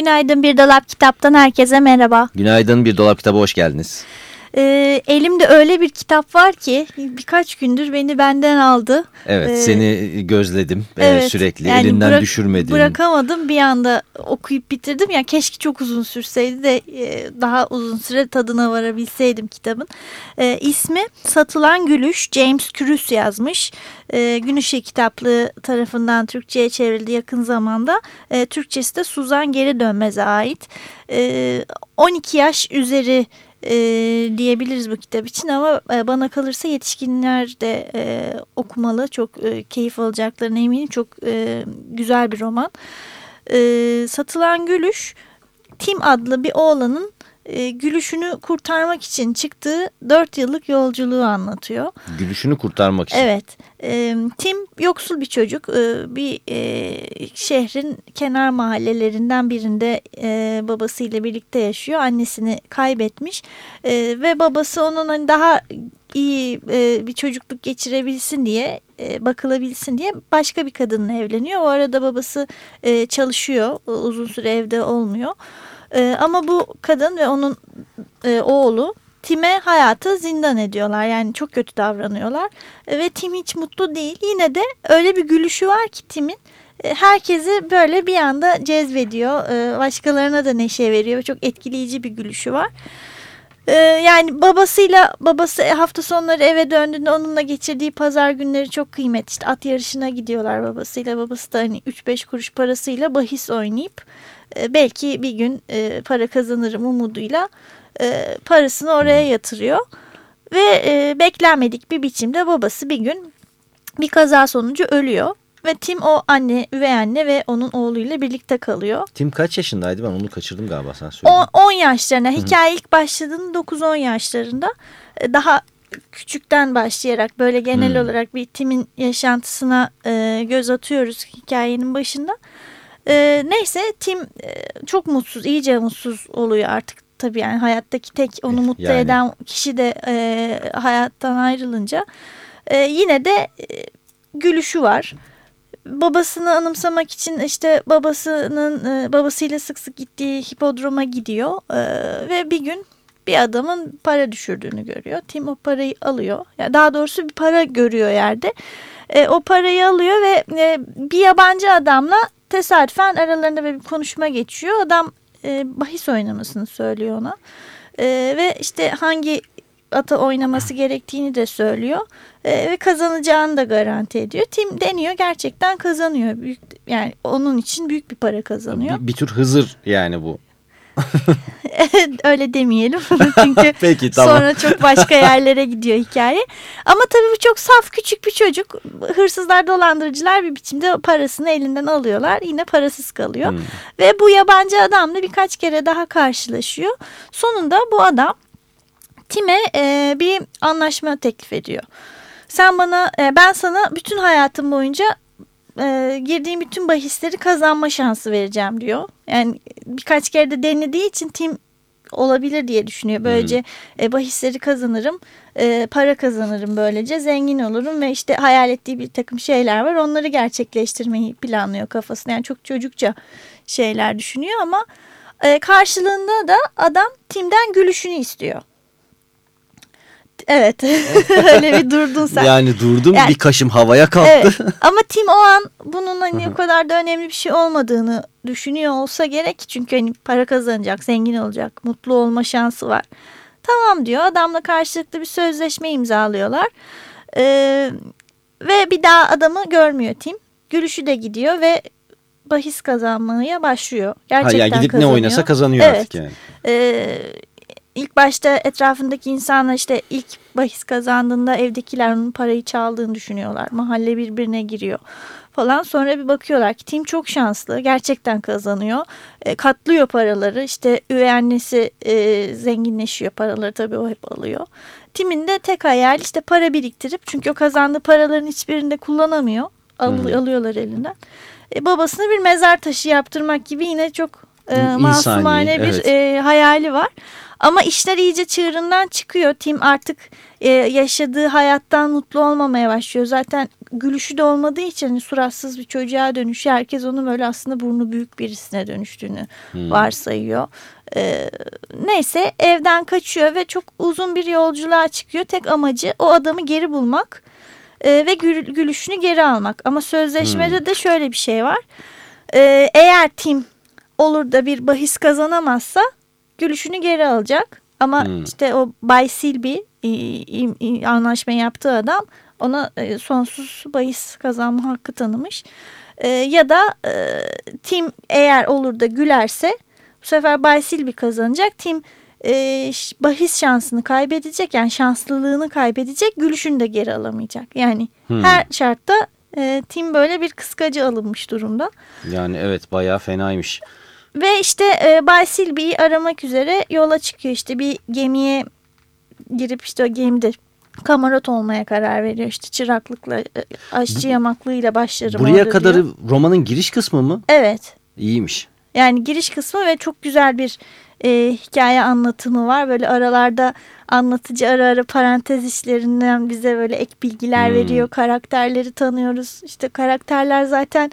Günaydın Bir Dolap Kitap'tan herkese merhaba. Günaydın Bir Dolap Kitabı hoş geldiniz. Ee, elimde öyle bir kitap var ki birkaç gündür beni benden aldı. Evet ee, seni gözledim ee, evet, sürekli yani elinden bırak, düşürmedim. Bırakamadım bir anda okuyup bitirdim. Ya keşke çok uzun sürseydi de e, daha uzun süre tadına varabilseydim kitabın. E, ismi Satılan Gülüş James Cruz yazmış. E, Gün Işığı kitaplığı tarafından Türkçe'ye çevrildi yakın zamanda. E, Türkçesi de Suzan Geri Dönmez'e ait. E, 12 yaş üzeri e, diyebiliriz bu kitap için ama e, bana kalırsa yetişkinler de e, okumalı. Çok e, keyif alacaklarına eminim. Çok e, güzel bir roman. E, Satılan Gülüş Tim adlı bir oğlanın e, gülüşünü kurtarmak için çıktığı dört yıllık yolculuğu anlatıyor. Gülüşünü kurtarmak için. Evet. E, Tim yoksul bir çocuk. E, bir e, şehrin kenar mahallelerinden birinde e, babasıyla birlikte yaşıyor. Annesini kaybetmiş e, ve babası onun hani daha iyi e, bir çocukluk geçirebilsin diye e, bakılabilsin diye başka bir kadınla evleniyor. O arada babası e, çalışıyor. Uzun süre evde olmuyor. E, ama bu kadın ve onun e, oğlu Tim'e hayatı zindan ediyorlar. Yani çok kötü davranıyorlar. E, ve Tim hiç mutlu değil. Yine de öyle bir gülüşü var ki Tim'in e, herkesi böyle bir anda cezbediyor. E, başkalarına da neşe veriyor. Çok etkileyici bir gülüşü var. E, yani babasıyla babası hafta sonları eve döndüğünde onunla geçirdiği pazar günleri çok kıymetli. İşte at yarışına gidiyorlar babasıyla. Babası da hani 3-5 kuruş parasıyla bahis oynayıp e, belki bir gün e, para kazanırım umuduyla e, parasını oraya yatırıyor. Ve e, beklenmedik bir biçimde babası bir gün bir kaza sonucu ölüyor. Ve Tim o anne, üvey anne ve onun oğluyla birlikte kalıyor. Tim kaç yaşındaydı ben onu kaçırdım galiba sen söyledin. 10 yaşlarına hikaye ilk başladığında 9-10 yaşlarında daha küçükten başlayarak böyle genel hmm. olarak bir Tim'in yaşantısına e, göz atıyoruz hikayenin başında. E, neyse Tim e, çok mutsuz, iyice mutsuz oluyor artık. Tabii yani hayattaki tek onu mutlu yani. eden kişi de e, hayattan ayrılınca e, yine de e, gülüşü var. Babasını anımsamak için işte babasının e, babasıyla sık sık gittiği hipodroma gidiyor e, ve bir gün bir adamın para düşürdüğünü görüyor. Tim o parayı alıyor. Yani daha doğrusu bir para görüyor yerde. E, o parayı alıyor ve e, bir yabancı adamla tesadüfen aralarında bir konuşma geçiyor. Adam e, bahis oynamasını söylüyor ona. E, ve işte hangi ata oynaması gerektiğini de söylüyor. E, ve kazanacağını da garanti ediyor. Tim deniyor gerçekten kazanıyor. Büyük, yani onun için büyük bir para kazanıyor. Bir, bir tür Hızır yani bu. Öyle demeyelim. Çünkü Peki, tamam. sonra çok başka yerlere gidiyor hikaye. Ama tabii bu çok saf küçük bir çocuk. Hırsızlar dolandırıcılar bir biçimde parasını elinden alıyorlar. Yine parasız kalıyor. Hmm. Ve bu yabancı adamla birkaç kere daha karşılaşıyor. Sonunda bu adam Tim'e e, bir anlaşma teklif ediyor. Sen bana, e, ben sana bütün hayatım boyunca e, girdiğim bütün bahisleri kazanma şansı vereceğim diyor. Yani birkaç kere de denediği için Tim olabilir diye düşünüyor. Böylece hmm. e, bahisleri kazanırım, e, para kazanırım böylece, zengin olurum ve işte hayal ettiği bir takım şeyler var. Onları gerçekleştirmeyi planlıyor kafasında. Yani çok çocukça şeyler düşünüyor ama e, karşılığında da adam Tim'den gülüşünü istiyor. Evet. Öyle bir durdun sen. Yani durdum yani, bir kaşım havaya kalktı. Evet. Ama Tim o an bunun hani o kadar da önemli bir şey olmadığını düşünüyor olsa gerek. Çünkü hani para kazanacak, zengin olacak, mutlu olma şansı var. Tamam diyor. Adamla karşılıklı bir sözleşme imzalıyorlar. Ee, ve bir daha adamı görmüyor Tim. Gülüşü de gidiyor ve bahis kazanmaya başlıyor. Gerçekten ha, yani gidip kazanıyor. ne oynasa kazanıyor evet. artık yani. Ee, ilk başta etrafındaki insanlar işte ilk bahis kazandığında evdekiler onun parayı çaldığını düşünüyorlar. Mahalle birbirine giriyor falan. Sonra bir bakıyorlar ki Tim çok şanslı. Gerçekten kazanıyor. E, katlıyor paraları. İşte üvey annesi e, zenginleşiyor. Paraları tabii o hep alıyor. Tim'in de tek hayal işte para biriktirip çünkü o kazandığı paraların hiçbirinde kullanamıyor. Al, hmm. Alıyorlar elinden. E, babasına bir mezar taşı yaptırmak gibi yine çok e, masumane bir evet. e, hayali var. Ama işler iyice çığırından çıkıyor. Tim artık e, yaşadığı hayattan mutlu olmamaya başlıyor. Zaten gülüşü de olmadığı için hani suratsız bir çocuğa dönüşüyor. Herkes onun böyle aslında burnu büyük birisine dönüştüğünü hmm. varsayıyor. E, neyse evden kaçıyor ve çok uzun bir yolculuğa çıkıyor. Tek amacı o adamı geri bulmak e, ve gül, gülüşünü geri almak. Ama sözleşmede hmm. de şöyle bir şey var. E, eğer Tim olur da bir bahis kazanamazsa gülüşünü geri alacak. Ama hmm. işte o Bay Silby anlaşma yaptığı adam ona e, sonsuz bahis kazanma hakkı tanımış. E, ya da e, Tim eğer olur da gülerse bu sefer Bay Silby kazanacak. Tim bahis şansını kaybedecek yani şanslılığını kaybedecek gülüşünü de geri alamayacak. Yani hmm. her şartta Tim böyle bir kıskacı alınmış durumda. Yani evet bayağı fenaymış. Ve işte e, Bay Silby'yi aramak üzere yola çıkıyor. İşte bir gemiye girip işte o gemide kamarot olmaya karar veriyor. İşte çıraklıkla, e, aşçı yamaklığıyla başlarım. Buraya kadar diyor. romanın giriş kısmı mı? Evet. İyiymiş. Yani giriş kısmı ve çok güzel bir e, hikaye anlatımı var. Böyle aralarda anlatıcı ara ara parantez işlerinden bize böyle ek bilgiler hmm. veriyor. Karakterleri tanıyoruz. İşte karakterler zaten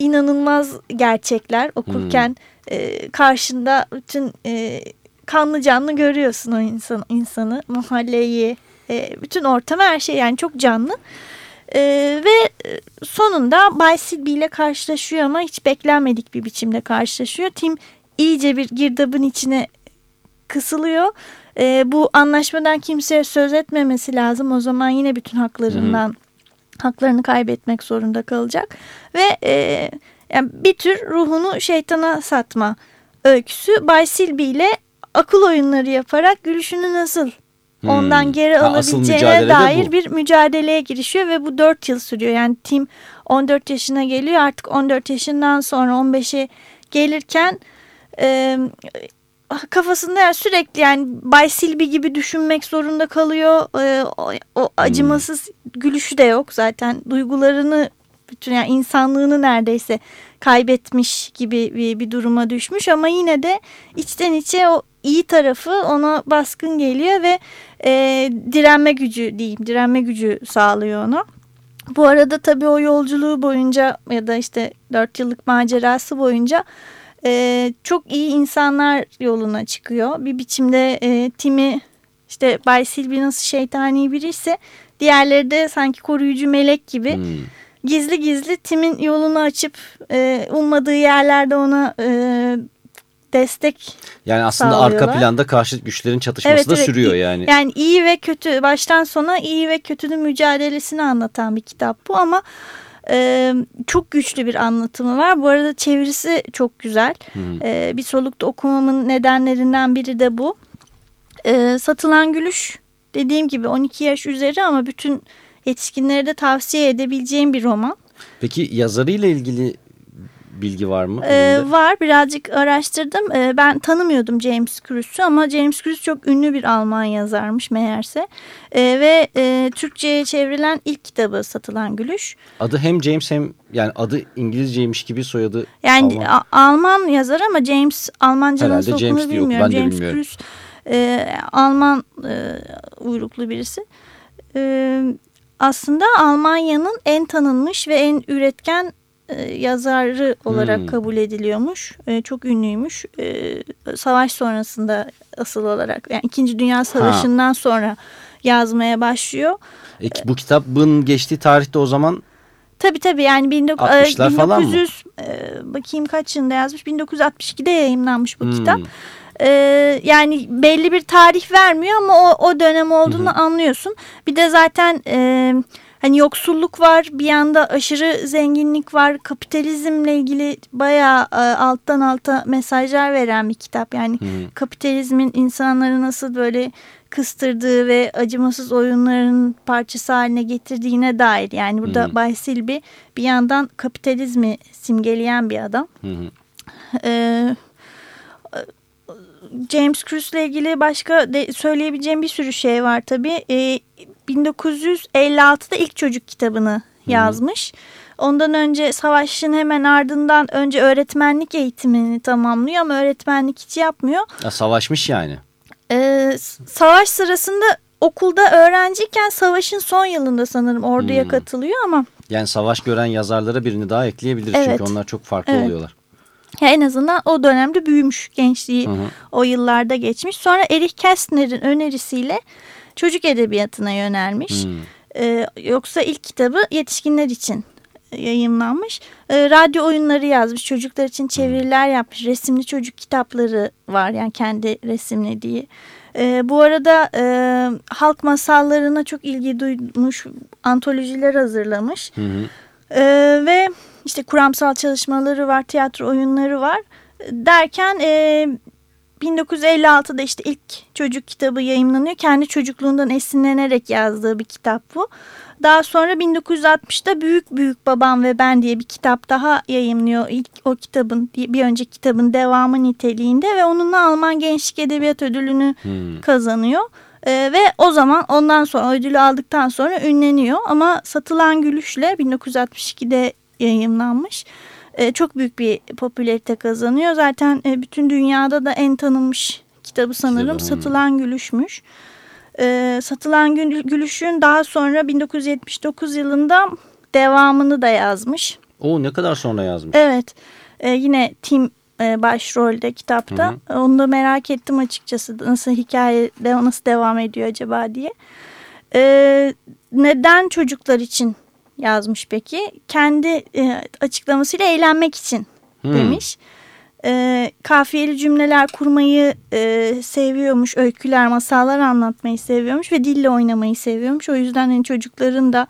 inanılmaz gerçekler okurken hmm. e, karşında bütün e, kanlı canlı görüyorsun o insan, insanı, mahalleyi, e, bütün ortamı her şey yani çok canlı. E, ve sonunda Bay Silby ile karşılaşıyor ama hiç beklenmedik bir biçimde karşılaşıyor. Tim iyice bir girdabın içine kısılıyor. E, bu anlaşmadan kimseye söz etmemesi lazım. O zaman yine bütün haklarından hmm haklarını kaybetmek zorunda kalacak ve e, yani bir tür ruhunu şeytana satma öyküsü Bay Silby ile akıl oyunları yaparak gülüşünü nasıl hmm. ondan geri ha, alabileceğine dair bu. bir mücadeleye girişiyor ve bu 4 yıl sürüyor. Yani Tim 14 yaşına geliyor artık 14 yaşından sonra 15'e gelirken e, kafasında yani sürekli yani Bay Silby gibi düşünmek zorunda kalıyor. E, o, o acımasız hmm. Gülüşü de yok zaten. Duygularını bütün yani insanlığını neredeyse kaybetmiş gibi bir, bir duruma düşmüş ama yine de içten içe o iyi tarafı ona baskın geliyor ve e, direnme gücü diyeyim direnme gücü sağlıyor ona. Bu arada tabii o yolculuğu boyunca ya da işte dört yıllık macerası boyunca e, çok iyi insanlar yoluna çıkıyor. Bir biçimde e, Tim'i işte Bay Silvi nasıl şeytani biri ise diğerleri de sanki koruyucu melek gibi hmm. gizli gizli Tim'in yolunu açıp e, ummadığı yerlerde ona e, destek Yani aslında arka planda karşı güçlerin çatışması evet, da evet. sürüyor yani. Yani iyi ve kötü baştan sona iyi ve kötünün mücadelesini anlatan bir kitap bu ama e, çok güçlü bir anlatımı var. Bu arada çevirisi çok güzel. E, bir solukta okumamın nedenlerinden biri de bu. E, Satılan Gülüş dediğim gibi 12 yaş üzeri ama bütün yetişkinlere de tavsiye edebileceğim bir roman. Peki yazarıyla ilgili bilgi var mı? Ee, var birazcık araştırdım. Ee, ben tanımıyordum James Krüs'ü ama James Krüs çok ünlü bir Alman yazarmış meğerse. Ee, ve e, Türkçe'ye çevrilen ilk kitabı Satılan Gülüş. Adı hem James hem yani adı İngilizceymiş gibi soyadı Yani Alman, Alman yazar ama James Almanca nasıl okunur bilmiyorum. Yok, ben James bilmiyorum. Krüs e, Alman e, uyruklu birisi. E, aslında Almanya'nın en tanınmış ve en üretken e, yazarı olarak hmm. kabul ediliyormuş. E, çok ünlüymüş. E, savaş sonrasında asıl olarak yani İkinci Dünya Savaşı'ndan ha. sonra yazmaya başlıyor. E, bu kitabın geçtiği tarihte o zaman Tabii tabii yani 19, 1900 falan mı? E, bakayım kaç yılında yazmış 1962'de yayınlanmış bu hmm. kitap. E, yani belli bir tarih vermiyor ama o, o dönem olduğunu Hı -hı. anlıyorsun. Bir de zaten e, hani yoksulluk var bir yanda aşırı zenginlik var kapitalizmle ilgili bayağı e, alttan alta mesajlar veren bir kitap yani hmm. kapitalizmin insanları nasıl böyle kıstırdığı ve acımasız oyunların parçası haline getirdiğine dair yani burada hmm. Bay Silby bir yandan kapitalizmi simgeleyen bir adam. Hmm. Ee, James Cruise'le ilgili başka de söyleyebileceğim bir sürü şey var tabii. Ee, 1956'da ilk çocuk kitabını yazmış. Hı. Ondan önce savaşın hemen ardından önce öğretmenlik eğitimini tamamlıyor ama öğretmenlik hiç yapmıyor. Ya, savaşmış yani. Ee, savaş sırasında okulda öğrenciyken savaşın son yılında sanırım orduya hmm. katılıyor ama. Yani savaş gören yazarlara birini daha ekleyebiliriz evet. çünkü onlar çok farklı evet. oluyorlar. Ya en azından o dönemde büyümüş gençliği hı hı. o yıllarda geçmiş. Sonra Erich Kästner'in önerisiyle çocuk edebiyatına yönelmiş. Hmm. Ee, yoksa ilk kitabı yetişkinler için yayınlanmış. Ee, radyo oyunları yazmış. Çocuklar için çeviriler yapmış. Resimli çocuk kitapları var. Yani kendi resimlediği. Ee, bu arada e, halk masallarına çok ilgi duymuş. Antolojiler hazırlamış. Hı hı. Ee, ve işte kuramsal çalışmaları var. Tiyatro oyunları var. Derken e, 1956'da işte ilk çocuk kitabı yayınlanıyor. Kendi çocukluğundan esinlenerek yazdığı bir kitap bu. Daha sonra 1960'da Büyük Büyük Babam ve Ben diye bir kitap daha yayınlıyor. İlk o kitabın bir önceki kitabın devamı niteliğinde ve onunla Alman Gençlik Edebiyat Ödülünü hmm. kazanıyor. Ee, ve o zaman ondan sonra ödülü aldıktan sonra ünleniyor ama Satılan Gülüş'le 1962'de yayınlanmış. Ee, çok büyük bir popülerite kazanıyor. Zaten e, bütün dünyada da en tanınmış kitabı sanırım Kitabım. Satılan Gülüş'müş. Ee, Satılan Gülüş'ün daha sonra 1979 yılında devamını da yazmış. O ne kadar sonra yazmış? Evet. Yine Tim e, başrolde kitapta. Hı hı. Onu da merak ettim açıkçası. Nasıl hikaye nasıl devam ediyor acaba diye. Neden çocuklar için yazmış peki? Kendi e, açıklamasıyla eğlenmek için hmm. demiş. E, kafiyeli cümleler kurmayı e, seviyormuş, öyküler, masallar anlatmayı seviyormuş ve dille oynamayı seviyormuş. O yüzden hani çocukların da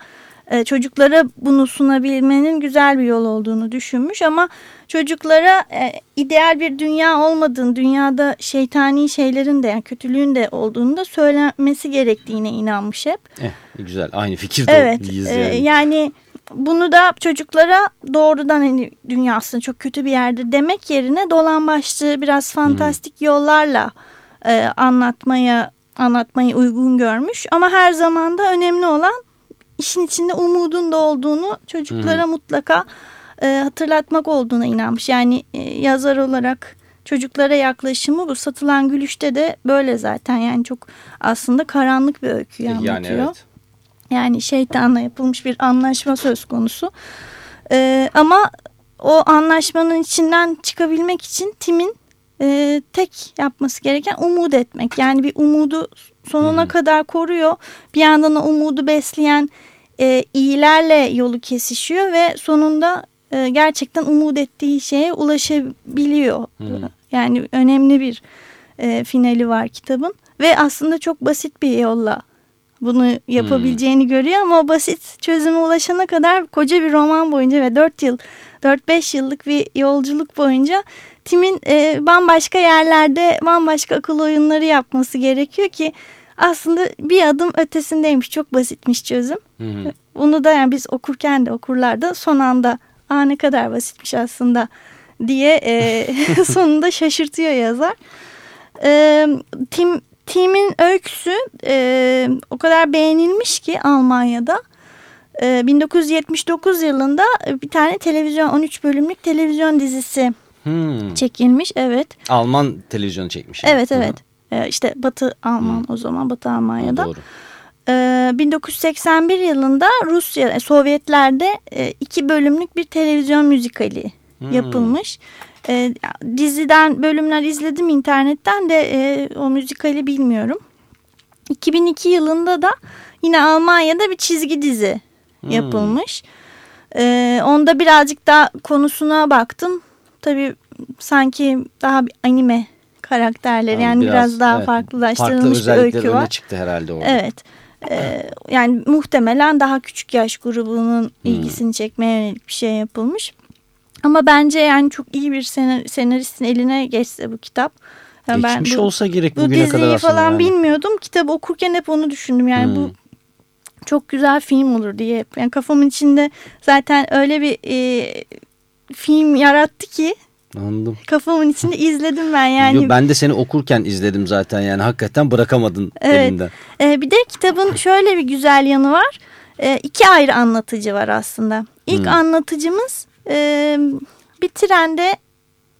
e, çocuklara bunu sunabilmenin güzel bir yol olduğunu düşünmüş ama çocuklara e, ideal bir dünya olmadığını, dünyada şeytani şeylerin de yani kötülüğün de olduğunu da söylenmesi gerektiğine inanmış hep. Eh, güzel aynı fikirde evet, e, yani. E, yani bunu da çocuklara doğrudan hani dünya aslında çok kötü bir yerde demek yerine dolan başlı biraz fantastik hmm. yollarla e, anlatmaya anlatmayı uygun görmüş. Ama her zaman da önemli olan işin içinde umudun da olduğunu çocuklara hmm. mutlaka e, hatırlatmak olduğuna inanmış. Yani e, yazar olarak çocuklara yaklaşımı bu satılan gülüşte de böyle zaten. Yani çok aslında karanlık bir öyküyü yani anlatıyor. Evet. Yani şeytanla yapılmış bir anlaşma söz konusu. E, ama o anlaşmanın içinden çıkabilmek için Tim'in e, tek yapması gereken umut etmek. Yani bir umudu sonuna hmm. kadar koruyor. Bir yandan o umudu besleyen e, iyilerle yolu kesişiyor ve sonunda e, gerçekten umut ettiği şeye ulaşabiliyor. Hmm. Yani önemli bir e, finali var kitabın ve aslında çok basit bir yolla bunu yapabileceğini hmm. görüyor ama o basit çözüme ulaşana kadar koca bir roman boyunca ve 4 yıl 4-5 yıllık bir yolculuk boyunca Tim'in e, bambaşka yerlerde bambaşka akıl oyunları yapması gerekiyor ki aslında bir adım ötesindeymiş. Çok basitmiş çözüm. Hı. Bunu da yani biz okurken de okurlar da son anda aa ne kadar basitmiş aslında diye e, sonunda şaşırtıyor yazar. E, Tim Tim'in öyküsü e, o kadar beğenilmiş ki Almanya'da. E, 1979 yılında bir tane televizyon 13 bölümlük televizyon dizisi hmm. çekilmiş. Evet. Alman televizyonu çekmiş. Evet evet. Hı. E, işte Batı Alman hmm. o zaman Batı Almanya'da. Doğru. 1981 yılında Rusya, e, Sovyetler'de e, iki bölümlük bir televizyon müzikali hmm. yapılmış. Diziden bölümler izledim internetten de o müzikali bilmiyorum. 2002 yılında da yine Almanya'da bir çizgi dizi hmm. yapılmış. Onda birazcık daha konusuna baktım. Tabii sanki daha bir anime karakterleri yani, yani biraz, biraz daha evet, farklılaştırılmış farklı bir öykü var. çıktı herhalde orada. Evet. E, yani muhtemelen daha küçük yaş grubunun hmm. ilgisini çekmeye yönelik bir şey yapılmış. Ama bence yani çok iyi bir senaristin eline geçse bu kitap. Yani Geçmiş ben bu, olsa gerek bugüne bu kadar aslında. falan yani. bilmiyordum. Kitabı okurken hep onu düşündüm. Yani hmm. bu çok güzel film olur diye. Yani kafamın içinde zaten öyle bir e, film yarattı ki Anladım. Kafamın içinde izledim ben yani. Yo, ben de seni okurken izledim zaten yani hakikaten bırakamadın evet. elinden. Ee, bir de kitabın şöyle bir güzel yanı var. Ee, iki ayrı anlatıcı var aslında. İlk hmm. anlatıcımız e, bir trende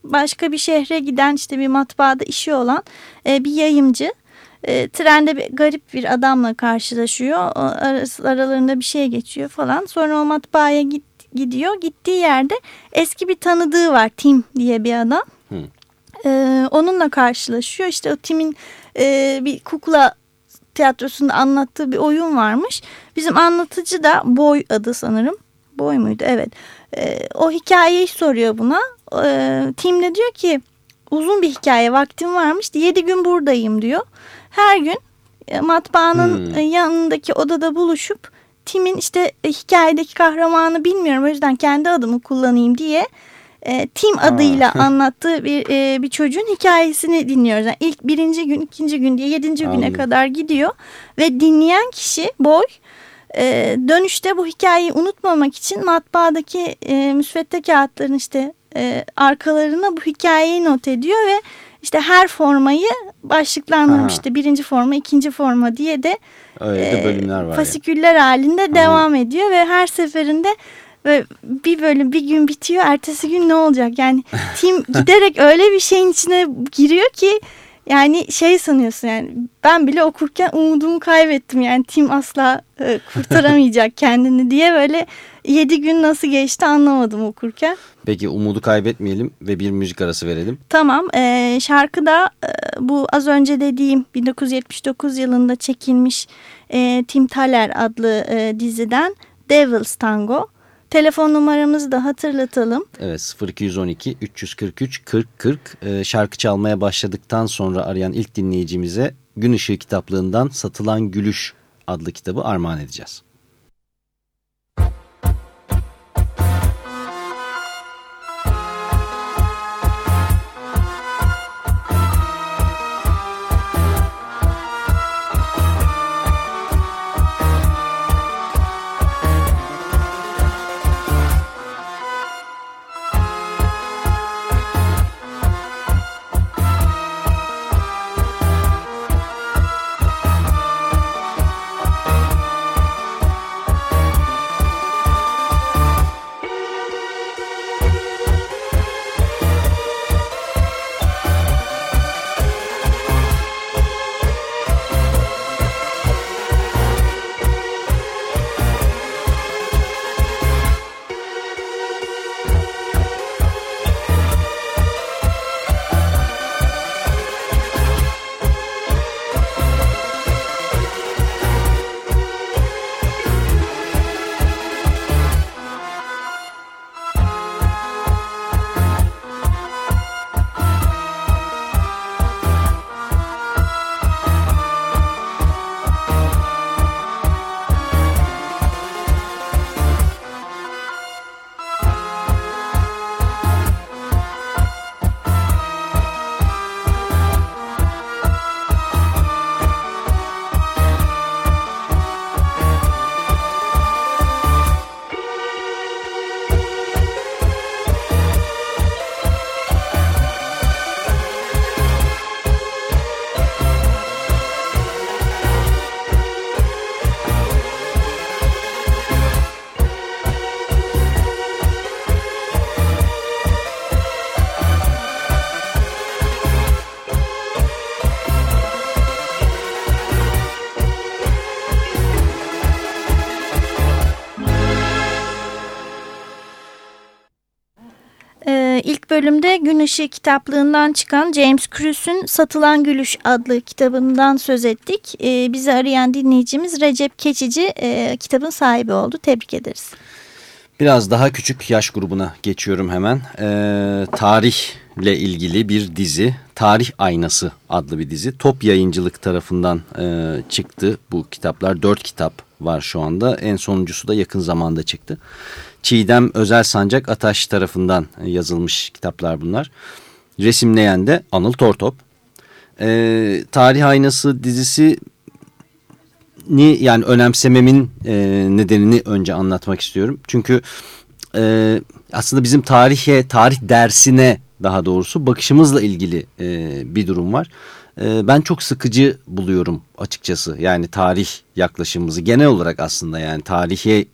başka bir şehre giden işte bir matbaada işi olan e, bir yayımcı. E, trende bir garip bir adamla karşılaşıyor. O, aralarında bir şey geçiyor falan. Sonra o matbaaya git, gidiyor. Gittiği yerde eski bir tanıdığı var. Tim diye bir adam. Hmm. E, onunla karşılaşıyor. İşte o Tim'in e, bir kukla tiyatrosunda anlattığı bir oyun varmış. Bizim anlatıcı da Boy adı sanırım. Boy muydu? Evet. E, o hikayeyi soruyor buna. E, Tim de diyor ki uzun bir hikaye vaktim varmış. Yedi gün buradayım diyor. Her gün e, matbaanın hmm. Yanındaki odada buluşup Tim'in işte e, hikayedeki kahramanı bilmiyorum o yüzden kendi adımı kullanayım diye e, Tim adıyla anlattığı bir e, bir çocuğun hikayesini dinliyoruz. Yani ilk birinci gün, ikinci gün diye yedinci Anladım. güne kadar gidiyor ve dinleyen kişi Boy e, dönüşte bu hikayeyi unutmamak için matbaadaki e, müsvedde kağıtların işte e, arkalarına bu hikayeyi not ediyor ve işte her formayı başlıklandırmış. işte birinci forma, ikinci forma diye de, Öyle de bölümler var fasiküller yani. halinde Aha. devam ediyor ve her seferinde ve bir bölüm bir gün bitiyor ertesi gün ne olacak yani tim giderek öyle bir şeyin içine giriyor ki yani şey sanıyorsun yani ben bile okurken umudumu kaybettim yani tim asla e, kurtaramayacak kendini diye böyle yedi gün nasıl geçti anlamadım okurken. Peki umudu kaybetmeyelim ve bir müzik arası verelim. Tamam e, şarkıda e, bu az önce dediğim 1979 yılında çekilmiş e, Tim Thaler adlı e, diziden Devil's Tango. Telefon numaramızı da hatırlatalım. Evet 0212 343 40 40 ee, şarkı çalmaya başladıktan sonra arayan ilk dinleyicimize Gün Işığı kitaplığından Satılan Gülüş adlı kitabı armağan edeceğiz. Bölümde Gün Işığı kitaplığından çıkan James Krüs'ün Satılan Gülüş adlı kitabından söz ettik. E, bizi arayan dinleyicimiz Recep Keçici e, kitabın sahibi oldu. Tebrik ederiz. Biraz daha küçük yaş grubuna geçiyorum hemen. E, tarih ile ilgili bir dizi Tarih Aynası adlı bir dizi. Top Yayıncılık tarafından e, çıktı bu kitaplar. Dört kitap var şu anda. En sonuncusu da yakın zamanda çıktı. Çiğdem Özel Sancak Ataş tarafından yazılmış kitaplar bunlar. Resimleyen de Anıl Tortop. E, Tarih Aynası dizisi ni yani önemsememin e, nedenini önce anlatmak istiyorum. Çünkü e, aslında bizim tarihe, tarih dersine daha doğrusu bakışımızla ilgili e, bir durum var. E, ben çok sıkıcı buluyorum açıkçası. Yani tarih yaklaşımımızı genel olarak aslında yani tarihe e,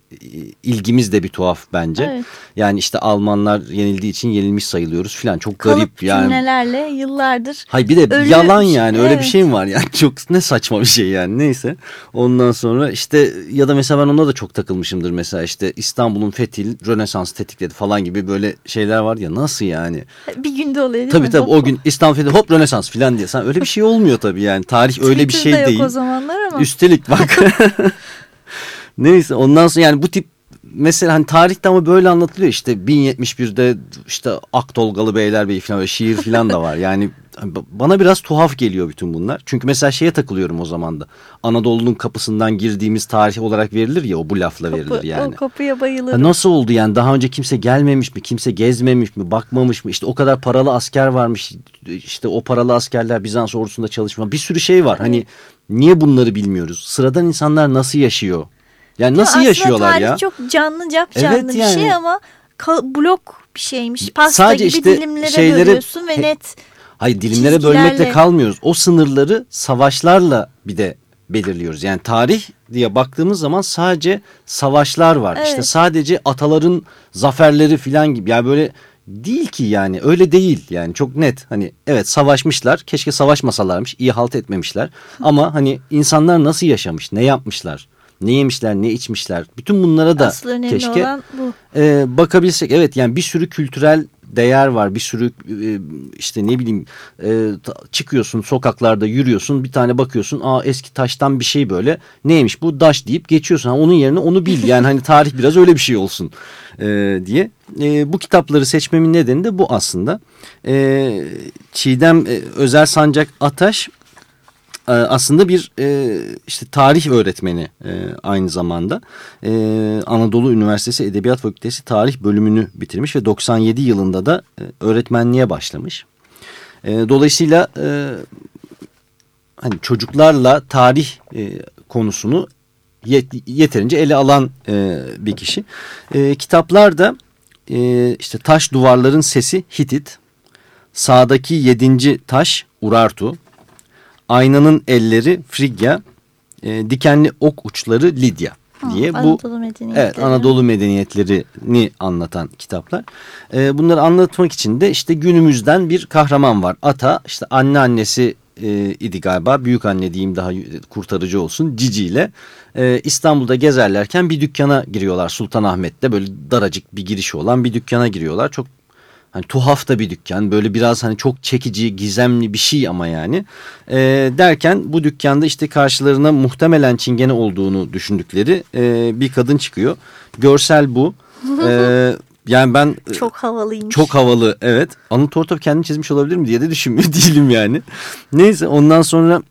ilgimiz de bir tuhaf bence. Evet. Yani işte Almanlar yenildiği için yenilmiş sayılıyoruz falan çok Kalıp garip yani. cümlelerle yıllardır. Hay bir de Ölü yalan yani öyle evet. bir şey mi var yani çok ne saçma bir şey yani neyse. Ondan sonra işte ya da mesela ben ona da çok takılmışımdır mesela işte İstanbul'un fethi Rönesans tetikledi falan gibi böyle şeyler var ya nasıl yani. Bir günde oluyor değil tabii, mi? Tabii tabii o gün İstanbul fethi hop Rönesans falan diye. Sen öyle bir şey olmuyor tabii yani tarih öyle bir şey değil değil. o zamanlar ama. Üstelik bak. Neyse ondan sonra yani bu tip mesela hani tarihte ama böyle anlatılıyor işte 1071'de işte Aktolgalı Beylerbeyi falan böyle şiir falan da var. Yani bana biraz tuhaf geliyor bütün bunlar. Çünkü mesela şeye takılıyorum o zaman da. Anadolu'nun kapısından girdiğimiz tarih olarak verilir ya o bu lafla Kapı, verilir yani. O kapıya bayılırım. Ha nasıl oldu yani daha önce kimse gelmemiş mi? Kimse gezmemiş mi? Bakmamış mı? İşte o kadar paralı asker varmış. İşte o paralı askerler Bizans ordusunda çalışma. Bir sürü şey var. Hani niye bunları bilmiyoruz? Sıradan insanlar nasıl yaşıyor? Yani nasıl Aslında yaşıyorlar tarih ya? çok canlı cap canlı evet, bir yani. şey ama blok bir şeymiş. Pasta Sadece gibi işte dilimlere şeyleri, bölüyorsun ve net Hayır dilimlere bölmekle kalmıyoruz. O sınırları savaşlarla bir de belirliyoruz. Yani tarih diye baktığımız zaman sadece savaşlar var. Evet. İşte sadece ataların zaferleri falan gibi. Yani böyle değil ki yani öyle değil yani çok net. Hani evet savaşmışlar keşke savaşmasalarmış iyi halt etmemişler. Ama hani insanlar nasıl yaşamış ne yapmışlar ne yemişler ne içmişler? Bütün bunlara da Asıl keşke olan bu. E, bakabilsek. Evet yani bir sürü kültürel değer var. Bir sürü e, işte ne bileyim e, çıkıyorsun sokaklarda yürüyorsun bir tane bakıyorsun aa eski taştan bir şey böyle. Neymiş bu? Taş deyip geçiyorsun. Ha, onun yerine onu bil. Yani hani tarih biraz öyle bir şey olsun e, diye. Bu kitapları seçmemin nedeni de bu aslında. Çiğdem Özel Sancak Ataş aslında bir e, işte tarih öğretmeni e, aynı zamanda e, Anadolu Üniversitesi Edebiyat Fakültesi tarih bölümünü bitirmiş ve 97 yılında da e, öğretmenliğe başlamış. E, dolayısıyla e, hani çocuklarla tarih e, konusunu yet, yeterince ele alan e, bir kişi. E, kitaplarda e, işte taş duvarların sesi Hitit, sağdaki yedinci taş Urartu, Aynanın elleri Frigya, e, dikenli ok uçları Lidya diye ha, bu Anadolu medeniyetleri. Evet, Anadolu medeniyetlerini anlatan kitaplar. E, bunları anlatmak için de işte günümüzden bir kahraman var. Ata işte anneannesi e, idi galiba büyük anne diyeyim daha kurtarıcı olsun Cici ile e, İstanbul'da gezerlerken bir dükkana giriyorlar Sultanahmet'te böyle daracık bir girişi olan bir dükkana giriyorlar. Çok Hani tuhaf da bir dükkan böyle biraz hani çok çekici gizemli bir şey ama yani e, derken bu dükkanda işte karşılarına muhtemelen çingene olduğunu düşündükleri e, bir kadın çıkıyor. Görsel bu. E, yani ben çok havalıymış. Çok havalı evet. Anıl Tortop kendini çizmiş olabilir mi diye de düşünmüyor değilim yani. Neyse ondan sonra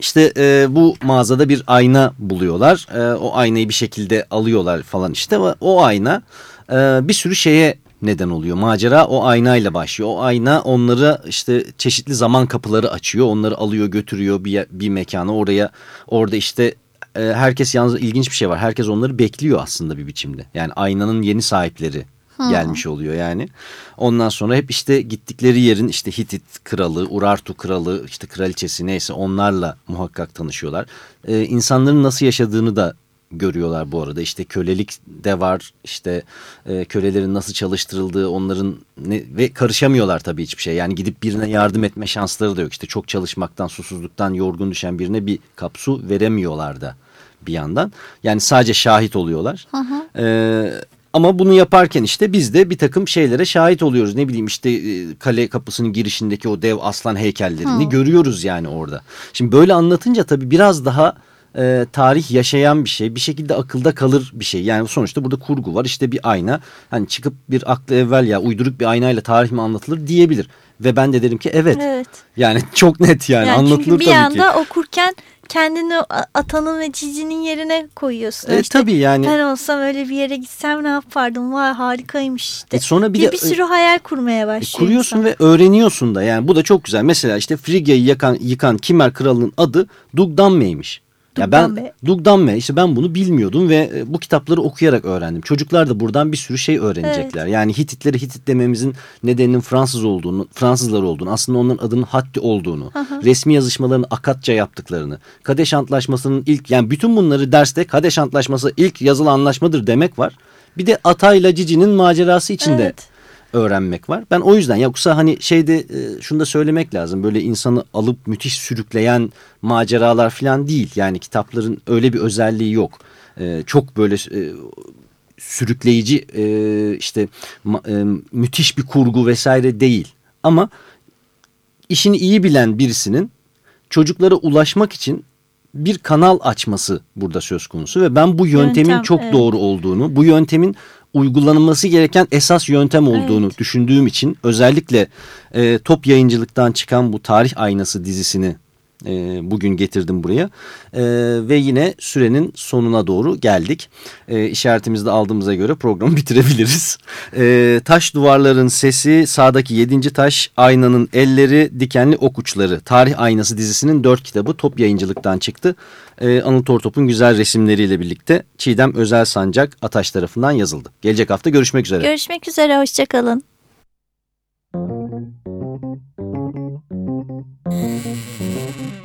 işte e, bu mağazada bir ayna buluyorlar. E, o aynayı bir şekilde alıyorlar falan işte. O ayna e, bir sürü şeye neden oluyor. Macera o aynayla başlıyor. O ayna onları işte çeşitli zaman kapıları açıyor. Onları alıyor götürüyor bir, bir mekana oraya. Orada işte e, herkes yalnız ilginç bir şey var. Herkes onları bekliyor aslında bir biçimde. Yani aynanın yeni sahipleri hmm. gelmiş oluyor yani. Ondan sonra hep işte gittikleri yerin işte Hitit kralı, Urartu kralı, işte kraliçesi neyse onlarla muhakkak tanışıyorlar. Ee, insanların nasıl yaşadığını da görüyorlar bu arada. İşte kölelik de var. İşte e, kölelerin nasıl çalıştırıldığı onların ne, ve karışamıyorlar tabii hiçbir şey. Yani gidip birine yardım etme şansları da yok. İşte çok çalışmaktan, susuzluktan yorgun düşen birine bir kapsu veremiyorlar da bir yandan. Yani sadece şahit oluyorlar. Hı hı. Ee, ama bunu yaparken işte biz de bir takım şeylere şahit oluyoruz. Ne bileyim işte e, kale kapısının girişindeki o dev aslan heykellerini hı. görüyoruz yani orada. Şimdi böyle anlatınca tabii biraz daha e, tarih yaşayan bir şey. Bir şekilde akılda kalır bir şey. Yani sonuçta burada kurgu var. İşte bir ayna. Hani çıkıp bir aklı evvel ya uyduruk bir aynayla tarih mi anlatılır diyebilir. Ve ben de derim ki evet. Evet. Yani çok net yani, Yani anlatılır çünkü bir tabii anda ki. okurken kendini atanın ve cicinin yerine koyuyorsun. E, İşte tabii yani. Ben olsam öyle bir yere gitsem ne yapardım? Vay harikaymış işte. E sonra bir bir, de- bir sürü hayal kurmaya E, başlıyor. kuruyorsun insan. ve öğreniyorsun da yani bu da çok güzel. Mesela işte Frigya'yı yıkan Kimer kralının adı Dugdanme'ymiş. Ya ben Dugdanme. Dugdanme işte ben bunu bilmiyordum ve e, bu kitapları okuyarak öğrendim. Çocuklar da buradan bir sürü şey öğrenecekler. Yani Hititleri Hitit dememizin nedeninin Fransız olduğunu, Fransızlar olduğunu, aslında onların adının Hatti olduğunu, resmi yazışmalarını Akatça yaptıklarını, Kadeş Antlaşması'nın ilk yani bütün bunları derste Kadeş Antlaşması ilk yazılı anlaşmadır demek var. Bir de Atayla Cici'nin macerası içinde Evet. Öğrenmek var. Ben o yüzden yoksa hani şeyde e, şunu da söylemek lazım. Böyle insanı alıp müthiş sürükleyen maceralar falan değil. Yani kitapların öyle bir özelliği yok. E, çok böyle e, sürükleyici e, işte ma- e, müthiş bir kurgu vesaire değil. Ama işini iyi bilen birisinin çocuklara ulaşmak için bir kanal açması burada söz konusu ve ben bu yöntemin Yöntem, çok evet. doğru olduğunu, bu yöntemin uygulanılması gereken esas yöntem olduğunu Evet. düşündüğüm için özellikle e, top yayıncılıktan çıkan bu tarih aynası dizisini e, bugün getirdim buraya E, ve yine sürenin sonuna doğru geldik. E, işaretimizi de aldığımıza göre programı bitirebiliriz. E, taş duvarların sesi, sağdaki yedinci taş, aynanın elleri, dikenli ok uçları. Tarih aynası dizisinin dört kitabı top yayıncılıktan çıktı. E, Anıl Tortop'un güzel resimleriyle birlikte Çiğdem Özel Sancak Ataş tarafından yazıldı. Gelecek hafta görüşmek üzere. Görüşmek üzere hoşçakalın.